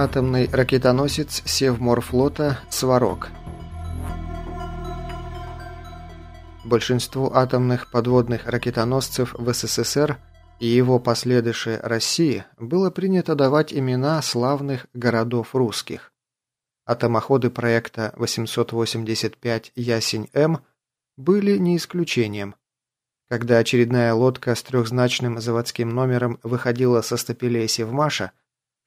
Атомный ракетоносец Севморфлота «Сварог». Большинству атомных подводных ракетоносцев в СССР и его последующей России было принято давать имена славных городов русских. Атомоходы проекта 885 «Ясень-М» были не исключением. Когда очередная лодка с трехзначным заводским номером выходила со стапелей Севмаша,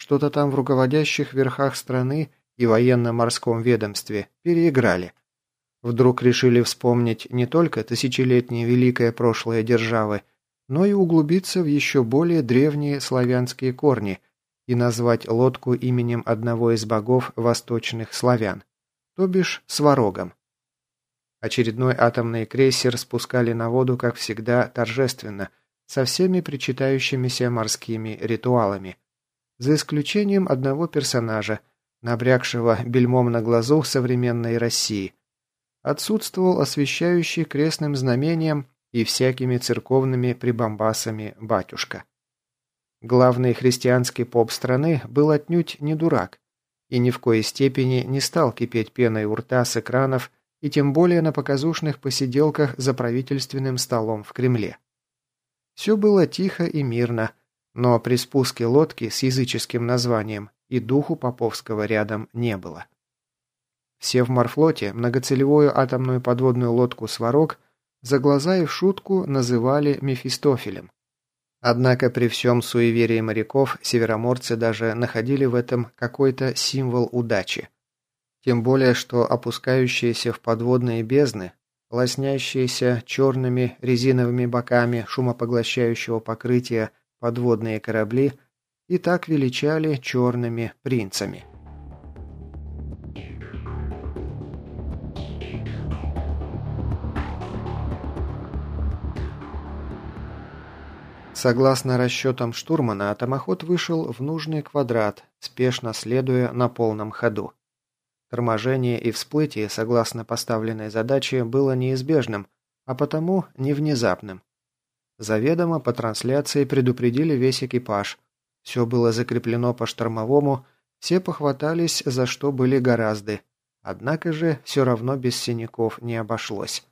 что-то там в руководящих верхах страны и военно-морском ведомстве переиграли – Вдруг решили вспомнить не только тысячелетнее великое прошлое державы, но и углубиться в еще более древние славянские корни и назвать лодку именем одного из богов восточных славян, то бишь Сварогом. Очередной атомный крейсер спускали на воду, как всегда, торжественно, со всеми причитающимися морскими ритуалами, за исключением одного персонажа, набрякшего бельмом на глазу современной России – отсутствовал освещающий крестным знамением и всякими церковными прибамбасами батюшка. Главный христианский поп страны был отнюдь не дурак и ни в коей степени не стал кипеть пеной у рта с экранов и тем более на показушных посиделках за правительственным столом в Кремле. Все было тихо и мирно, но при спуске лодки с языческим названием и духу Поповского рядом не было. Все в морфлоте многоцелевую атомную подводную лодку «Сварог» за глаза и в шутку называли Мефистофелем. Однако при всем суеверии моряков североморцы даже находили в этом какой-то символ удачи. Тем более, что опускающиеся в подводные бездны, лоснящиеся черными резиновыми боками шумопоглощающего покрытия подводные корабли и так величали черными принцами. Согласно расчетам штурмана, атомоход вышел в нужный квадрат, спешно следуя на полном ходу. Торможение и всплытие, согласно поставленной задаче, было неизбежным, а потому не внезапным. Заведомо по трансляции предупредили весь экипаж. Все было закреплено по штормовому, все похватались, за что были гораздо. Однако же все равно без синяков не обошлось.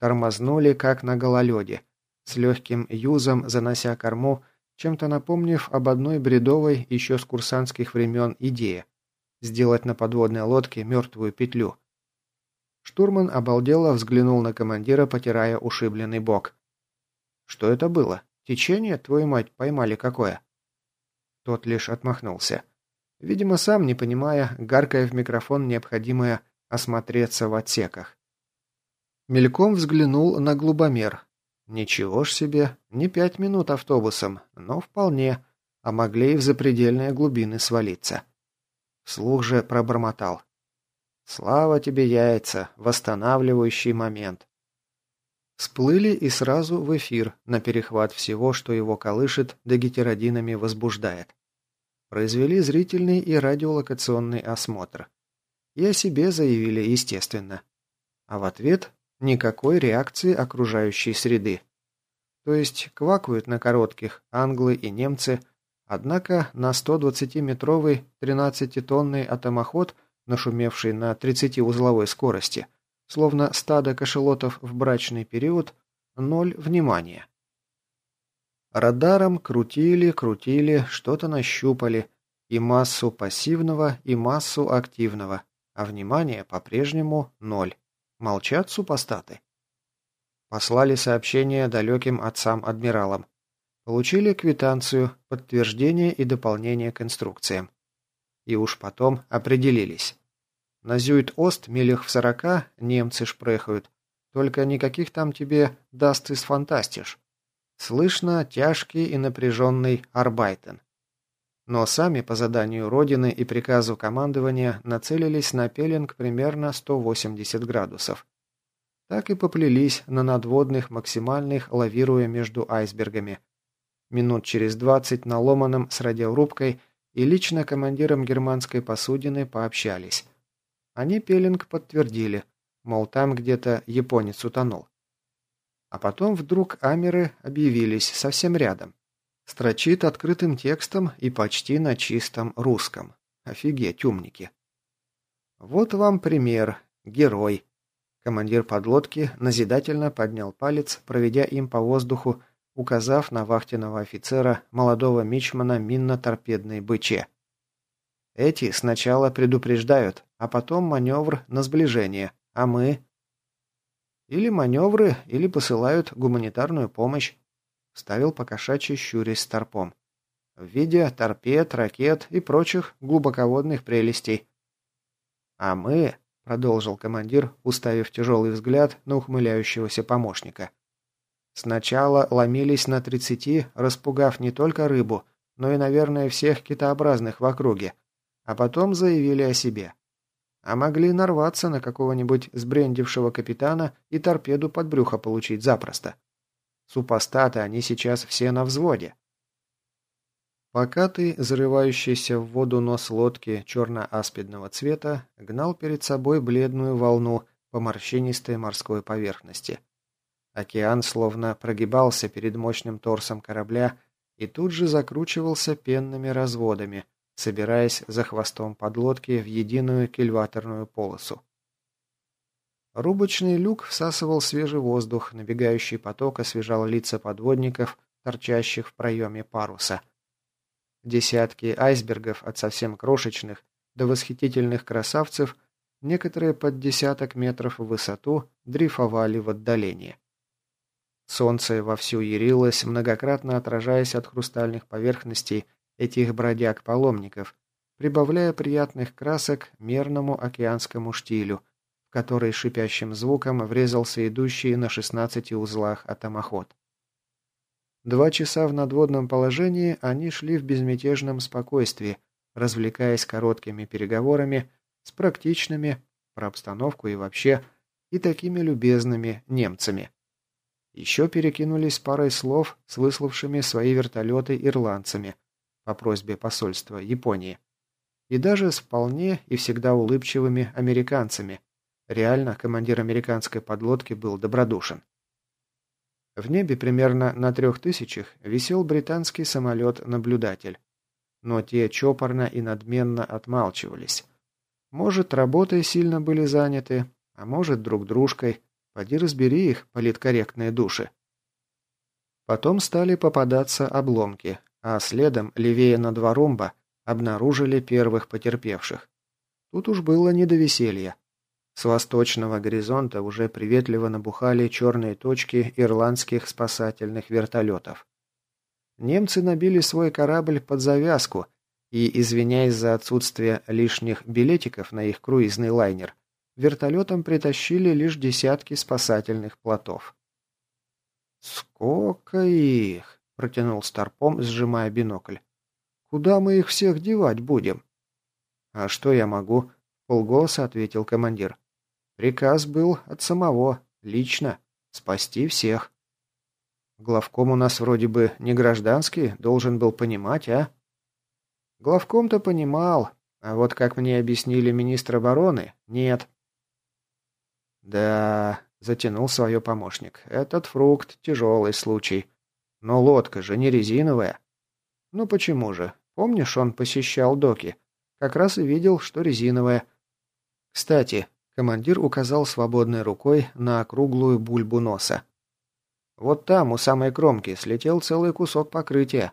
Тормознули, как на гололеде с легким юзом занося корму, чем-то напомнив об одной бредовой еще с курсантских времен идее – сделать на подводной лодке мертвую петлю. Штурман обалдело взглянул на командира, потирая ушибленный бок. «Что это было? Течение, твою мать, поймали какое?» Тот лишь отмахнулся. Видимо, сам не понимая, гаркая в микрофон необходимое осмотреться в отсеках. Мельком взглянул на глубомер, Ничего ж себе, не пять минут автобусом, но вполне, а могли и в запредельные глубины свалиться. Слух же пробормотал. «Слава тебе, яйца, восстанавливающий момент». Всплыли и сразу в эфир, на перехват всего, что его колышет, да гетеродинами возбуждает. Произвели зрительный и радиолокационный осмотр. И о себе заявили, естественно. А в ответ Никакой реакции окружающей среды. То есть квакают на коротких англы и немцы, однако на 120-метровый 13-тонный атомоход, нашумевший на 30-узловой скорости, словно стадо кошелотов в брачный период, ноль внимания. Радаром крутили, крутили, что-то нащупали, и массу пассивного, и массу активного, а внимание по-прежнему ноль. Молчат супостаты. Послали сообщение далеким отцам-адмиралам. Получили квитанцию, подтверждение и дополнение к инструкциям. И уж потом определились. На Зюит-Ост милях в сорока немцы шпрехают. Только никаких там тебе даст из фантастиш. Слышно тяжкий и напряженный арбайтен. Но сами по заданию Родины и приказу командования нацелились на пеленг примерно 180 градусов. Так и поплелись на надводных максимальных, лавируя между айсбергами. Минут через 20 на ломаном с радиорубкой и лично командиром германской посудины пообщались. Они пеленг подтвердили, мол, там где-то японец утонул. А потом вдруг амеры объявились совсем рядом. Строчит открытым текстом и почти на чистом русском. Офигеть, умники. Вот вам пример. Герой. Командир подлодки назидательно поднял палец, проведя им по воздуху, указав на вахтенного офицера, молодого мичмана минно-торпедной быче. Эти сначала предупреждают, а потом маневр на сближение, а мы... Или маневры, или посылают гуманитарную помощь. Ставил покошачий щурясь старпом. В виде торпед, ракет и прочих глубоководных прелестей. А мы, продолжил командир, уставив тяжелый взгляд на ухмыляющегося помощника. Сначала ломились на тридцати, распугав не только рыбу, но и, наверное, всех китообразных в округе, а потом заявили о себе. А могли нарваться на какого-нибудь сбрендившего капитана и торпеду под брюхо получить запросто. Супостаты они сейчас все на взводе. Покатый, зарывающийся в воду нос лодки черно-аспидного цвета, гнал перед собой бледную волну по морщинистой морской поверхности. Океан словно прогибался перед мощным торсом корабля и тут же закручивался пенными разводами, собираясь за хвостом подлодки в единую кильваторную полосу. Рубочный люк всасывал свежий воздух, набегающий поток освежал лица подводников, торчащих в проеме паруса. Десятки айсбергов от совсем крошечных до восхитительных красавцев, некоторые под десяток метров в высоту, дрейфовали в отдалении. Солнце вовсю ярилось, многократно отражаясь от хрустальных поверхностей этих бродяг-паломников, прибавляя приятных красок мерному океанскому штилю, в который шипящим звуком врезался идущий на 16 узлах атомоход. Два часа в надводном положении они шли в безмятежном спокойствии, развлекаясь короткими переговорами с практичными, про обстановку и вообще, и такими любезными немцами. Еще перекинулись парой слов с выславшими свои вертолеты ирландцами – по просьбе посольства Японии. И даже с вполне и всегда улыбчивыми американцами. Реально, командир американской подлодки был добродушен. В небе примерно на трех тысячах висел британский самолет-наблюдатель. Но те чопорно и надменно отмалчивались. Может, работой сильно были заняты, а может, друг дружкой. Поди разбери их, политкорректные души. Потом стали попадаться обломки, а следом, левее на два ромба, обнаружили первых потерпевших. Тут уж было не до веселья. С восточного горизонта уже приветливо набухали черные точки ирландских спасательных вертолетов. Немцы набили свой корабль под завязку и, извиняясь за отсутствие лишних билетиков на их круизный лайнер, вертолетом притащили лишь десятки спасательных плотов. «Сколько их!» Протянул Старпом, сжимая бинокль. «Куда мы их всех девать будем?» «А что я могу?» – полголоса ответил командир. «Приказ был от самого, лично, спасти всех». «Главком у нас вроде бы не гражданский, должен был понимать, а?» «Главком-то понимал, а вот как мне объяснили министр обороны, нет». «Да...» – затянул свое помощник. «Этот фрукт – тяжелый случай. Но лодка же не резиновая. Ну почему же? Помнишь, он посещал доки? Как раз и видел, что резиновая. Кстати, командир указал свободной рукой на округлую бульбу носа. Вот там, у самой кромки, слетел целый кусок покрытия.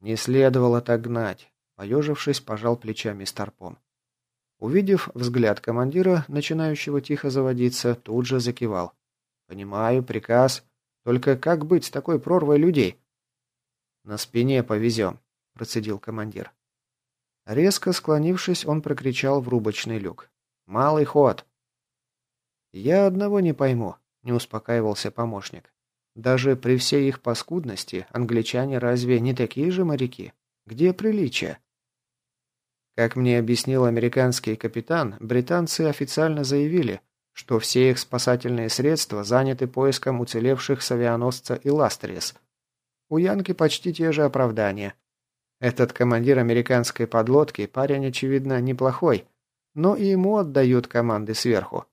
Не следовало так гнать. Поежившись, пожал плечами старпом. Увидев взгляд командира, начинающего тихо заводиться, тут же закивал. «Понимаю, приказ. Только как быть с такой прорвой людей? На спине повезем, процедил командир. Резко склонившись, он прокричал в рубочный люк. «Малый ход!» «Я одного не пойму», — не успокаивался помощник. «Даже при всей их паскудности англичане разве не такие же моряки? Где приличие?» Как мне объяснил американский капитан, британцы официально заявили, что все их спасательные средства заняты поиском уцелевших с авианосца «Иластрис». У Янки почти те же оправдания. Этот командир американской подлодки парень, очевидно, неплохой, но и ему отдают команды сверху.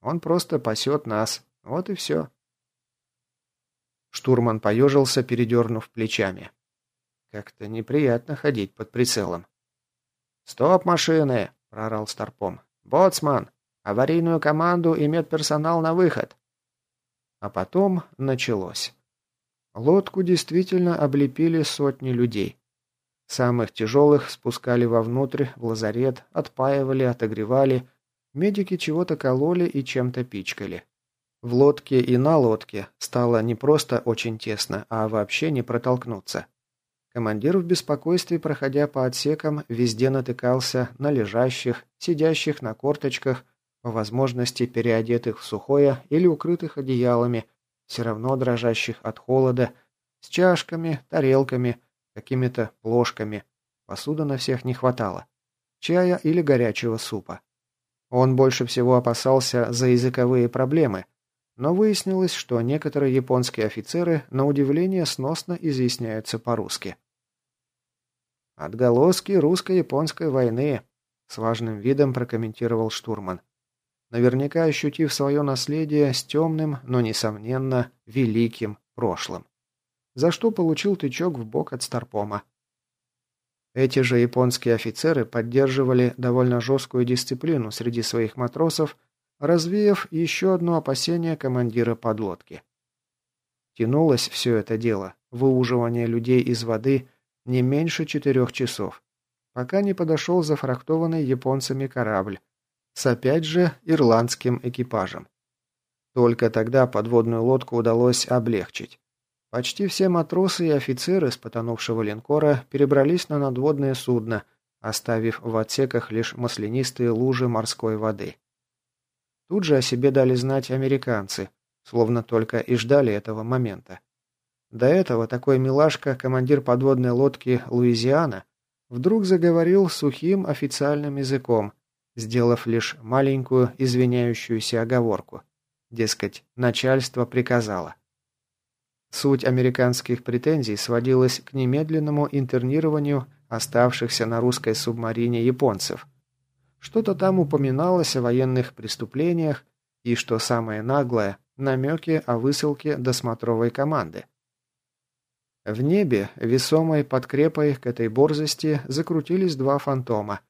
Он просто пасет нас. Вот и все. Штурман поежился, передернув плечами. Как-то неприятно ходить под прицелом. «Стоп, машины!» – прорал Старпом. «Боцман! Аварийную команду и медперсонал на выход!» А потом началось. Лодку действительно облепили сотни людей. Самых тяжелых спускали вовнутрь, в лазарет, отпаивали, отогревали. Медики чего-то кололи и чем-то пичкали. В лодке и на лодке стало не просто очень тесно, а вообще не протолкнуться. Командир в беспокойстве, проходя по отсекам, везде натыкался на лежащих, сидящих на корточках, по возможности переодетых в сухое или укрытых одеялами, все равно дрожащих от холода, с чашками, тарелками, какими-то ложками. Посуды на всех не хватало. Чая или горячего супа. Он больше всего опасался за языковые проблемы, но выяснилось, что некоторые японские офицеры на удивление сносно изъясняются по-русски. «Отголоски русско-японской войны», — с важным видом прокомментировал штурман. Наверняка ощутив свое наследие с темным, но, несомненно, великим прошлым за что получил тычок в бок от Старпома. Эти же японские офицеры поддерживали довольно жесткую дисциплину среди своих матросов, развеяв еще одно опасение командира подлодки. Тянулось все это дело, выуживание людей из воды, не меньше четырех часов, пока не подошел зафрахтованный японцами корабль с опять же ирландским экипажем. Только тогда подводную лодку удалось облегчить. Почти все матросы и офицеры с потонувшего линкора перебрались на надводное судно, оставив в отсеках лишь маслянистые лужи морской воды. Тут же о себе дали знать американцы, словно только и ждали этого момента. До этого такой милашка, командир подводной лодки «Луизиана», вдруг заговорил сухим официальным языком, сделав лишь маленькую извиняющуюся оговорку. Дескать, начальство приказало. Суть американских претензий сводилась к немедленному интернированию оставшихся на русской субмарине японцев. Что-то там упоминалось о военных преступлениях и, что самое наглое, намеки о высылке досмотровой команды. В небе, весомой подкрепой к этой борзости, закрутились два фантома.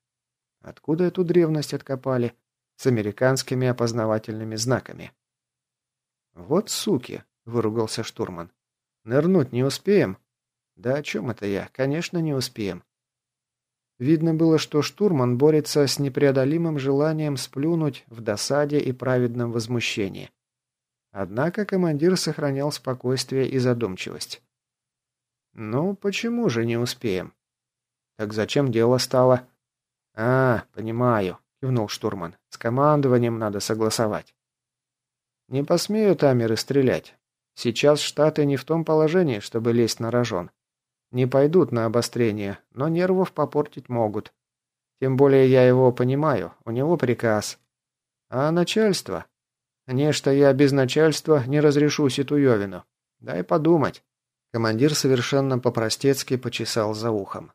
Откуда эту древность откопали? С американскими опознавательными знаками. Вот суки, выругался штурман. «Нырнуть не успеем?» «Да о чем это я? Конечно, не успеем». Видно было, что штурман борется с непреодолимым желанием сплюнуть в досаде и праведном возмущении. Однако командир сохранял спокойствие и задумчивость. «Ну, почему же не успеем?» «Так зачем дело стало?» «А, понимаю», — кивнул штурман. «С командованием надо согласовать». «Не посмеют амеры стрелять. Сейчас Штаты не в том положении, чтобы лезть на рожон. Не пойдут на обострение, но нервов попортить могут. Тем более я его понимаю, у него приказ. А начальство? Нечто я без начальства не разрешу ситуевину. Дай подумать. Командир совершенно по-простецки почесал за ухом.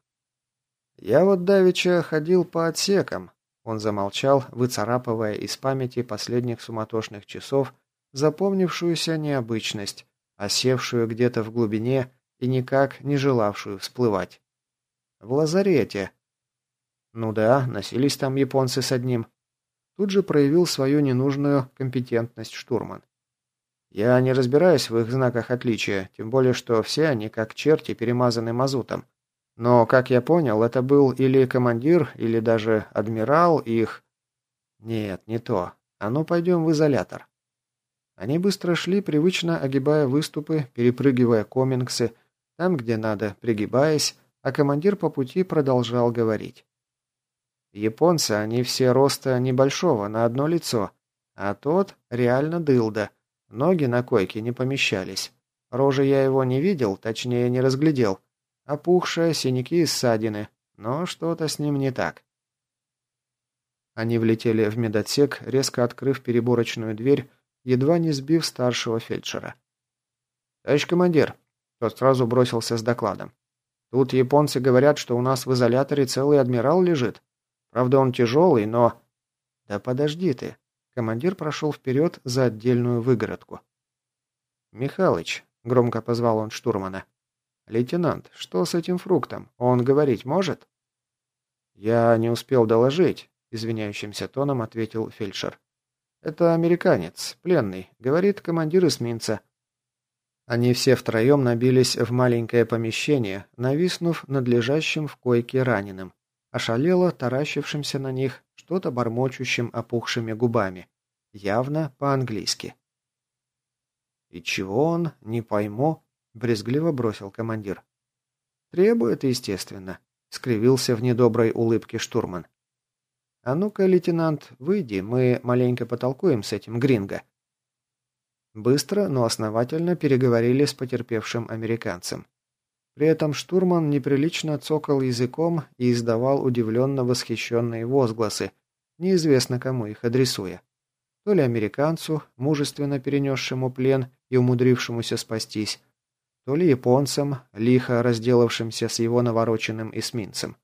Я вот давеча ходил по отсекам. Он замолчал, выцарапывая из памяти последних суматошных часов запомнившуюся необычность, осевшую где-то в глубине и никак не желавшую всплывать. В лазарете. Ну да, носились там японцы с одним. Тут же проявил свою ненужную компетентность штурман. Я не разбираюсь в их знаках отличия, тем более, что все они, как черти, перемазаны мазутом. Но, как я понял, это был или командир, или даже адмирал их... Нет, не то. А ну, пойдем в изолятор. Они быстро шли, привычно огибая выступы, перепрыгивая комингсы, там, где надо, пригибаясь, а командир по пути продолжал говорить. Японцы, они все роста небольшого, на одно лицо, а тот реально дылда, ноги на койке не помещались. Рожи я его не видел, точнее не разглядел. Опухшие, синяки и ссадины, но что-то с ним не так. Они влетели в медотсек, резко открыв переборочную дверь, едва не сбив старшего фельдшера. «Товарищ командир!» Тот сразу бросился с докладом. «Тут японцы говорят, что у нас в изоляторе целый адмирал лежит. Правда, он тяжелый, но...» «Да подожди ты!» Командир прошел вперед за отдельную выгородку. «Михалыч», — громко позвал он штурмана. «Лейтенант, что с этим фруктом? Он говорить может?» «Я не успел доложить», — извиняющимся тоном ответил фельдшер. «Это американец, пленный, говорит командир эсминца». Они все втроем набились в маленькое помещение, нависнув над лежащим в койке раненым, ошалело таращившимся на них, что-то бормочущим опухшими губами. Явно по-английски. «И чего он? Не пойму», — брезгливо бросил командир. «Требует, естественно», — скривился в недоброй улыбке штурман. «А ну-ка, лейтенант, выйди, мы маленько потолкуем с этим гринго». Быстро, но основательно переговорили с потерпевшим американцем. При этом штурман неприлично цокал языком и издавал удивленно восхищенные возгласы, неизвестно кому их адресуя. То ли американцу, мужественно перенесшему плен и умудрившемуся спастись, то ли японцам, лихо разделавшимся с его навороченным эсминцем.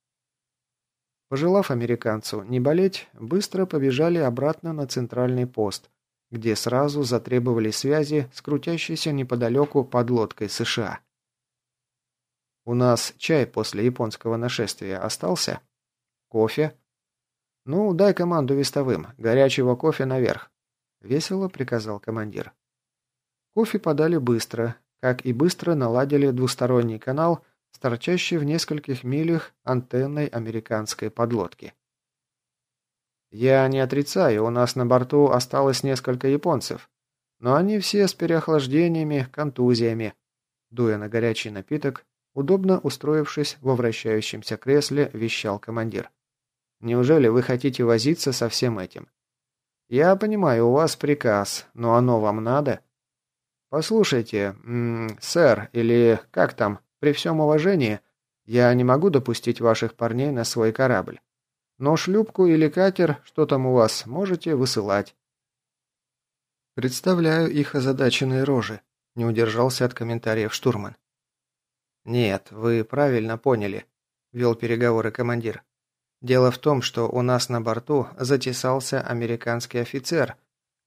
Пожелав американцу не болеть, быстро побежали обратно на центральный пост, где сразу затребовали связи с крутящейся неподалеку подлодкой США. «У нас чай после японского нашествия остался? Кофе?» «Ну, дай команду вестовым. Горячего кофе наверх», — весело приказал командир. Кофе подали быстро, как и быстро наладили двусторонний канал с торчащей в нескольких милях антенной американской подлодки. Я не отрицаю, у нас на борту осталось несколько японцев, но они все с переохлаждениями, контузиями. Дуя на горячий напиток, удобно устроившись во вращающемся кресле, вещал командир. Неужели вы хотите возиться со всем этим? Я понимаю, у вас приказ, но оно вам надо? Послушайте, м -м, сэр, или как там, при всем уважении, я не могу допустить ваших парней на свой корабль. Но шлюпку или катер, что там у вас, можете высылать. Представляю их озадаченные рожи. Не удержался от комментариев штурман. «Нет, вы правильно поняли», – вел переговоры командир. «Дело в том, что у нас на борту затесался американский офицер,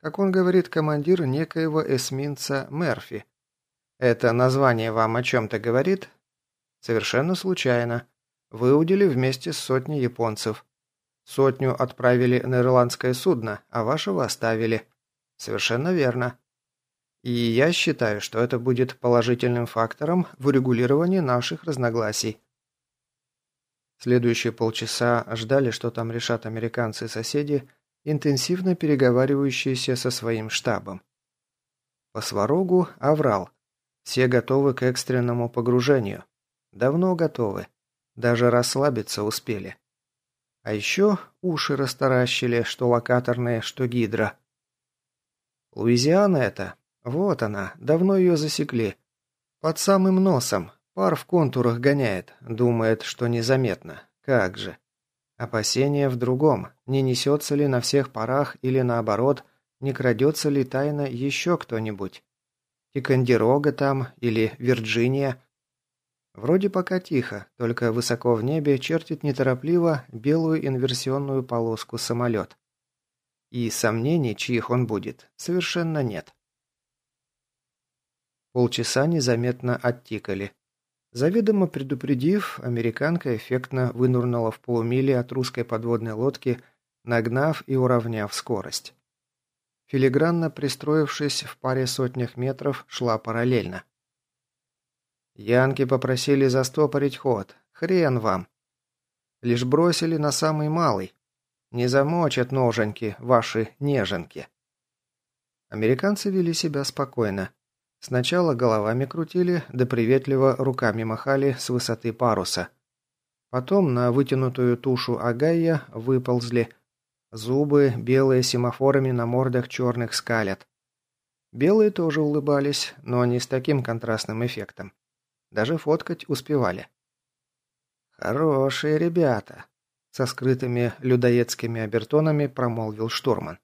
как он говорит, командир некоего эсминца Мерфи. Это название вам о чем-то говорит?» «Совершенно случайно. Выудили вместе с сотней японцев. Сотню отправили на ирландское судно, а вашего оставили. Совершенно верно. И я считаю, что это будет положительным фактором в урегулировании наших разногласий. Следующие полчаса ждали, что там решат американцы и соседи, интенсивно переговаривающиеся со своим штабом. По сварогу оврал. Все готовы к экстренному погружению. Давно готовы. Даже расслабиться успели. А еще уши растаращили, что локаторные, что гидро. Луизиана это. Вот она, давно ее засекли. Под самым носом. Пар в контурах гоняет, думает, что незаметно. Как же. Опасение в другом. Не несется ли на всех парах или наоборот, не крадется ли тайно еще кто-нибудь? Тикандерога там или Вирджиния? Вроде пока тихо, только высоко в небе чертит неторопливо белую инверсионную полоску самолет. И сомнений, чьих он будет, совершенно нет. Полчаса незаметно оттикали. Заведомо предупредив, американка эффектно вынурнула в полумиле от русской подводной лодки, нагнав и уравняв скорость. Филигранно пристроившись в паре сотнях метров, шла параллельно. Янки попросили застопорить ход. Хрен вам. Лишь бросили на самый малый. Не замочат ноженьки ваши неженки. Американцы вели себя спокойно. Сначала головами крутили, да приветливо руками махали с высоты паруса. Потом на вытянутую тушу Агая выползли. Зубы белые семафорами на мордах черных скалят. Белые тоже улыбались, но не с таким контрастным эффектом. Даже фоткать успевали. «Хорошие ребята», — со скрытыми людоедскими обертонами промолвил штурман.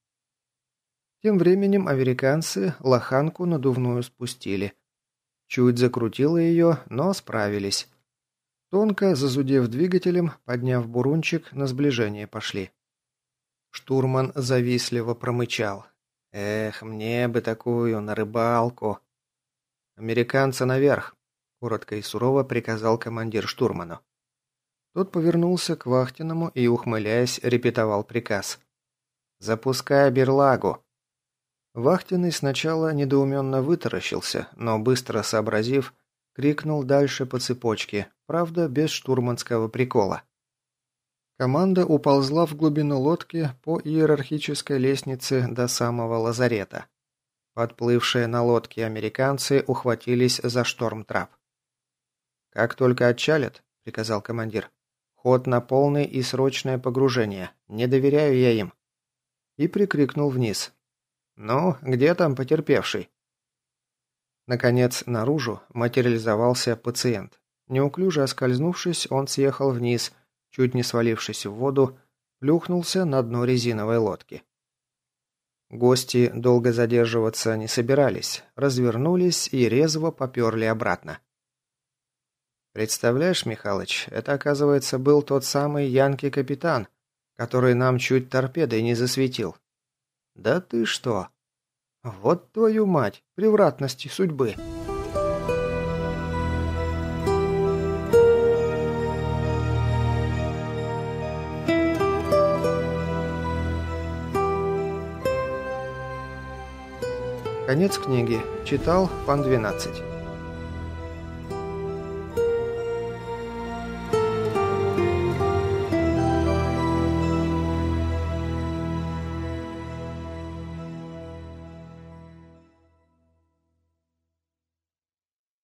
Тем временем американцы лоханку надувную спустили. Чуть закрутило ее, но справились. Тонко, зазудев двигателем, подняв бурунчик, на сближение пошли. Штурман завистливо промычал. «Эх, мне бы такую, на рыбалку!» «Американца наверх!» коротко и сурово приказал командир штурману. Тот повернулся к Вахтиному и, ухмыляясь, репетовал приказ. «Запускай берлагу!» Вахтенный сначала недоуменно вытаращился, но быстро сообразив, крикнул дальше по цепочке, правда, без штурманского прикола. Команда уползла в глубину лодки по иерархической лестнице до самого лазарета. Подплывшие на лодке американцы ухватились за шторм-трап. «Как только отчалят», — приказал командир, — «ход на полный и срочное погружение. Не доверяю я им». И прикрикнул вниз. «Ну, где там потерпевший?» Наконец, наружу материализовался пациент. Неуклюже оскользнувшись, он съехал вниз, чуть не свалившись в воду, плюхнулся на дно резиновой лодки. Гости долго задерживаться не собирались, развернулись и резво поперли обратно. «Представляешь, Михалыч, это, оказывается, был тот самый Янки-капитан, который нам чуть торпедой не засветил. Да ты что? Вот твою мать, превратности судьбы!» Конец книги. Читал Пан 12.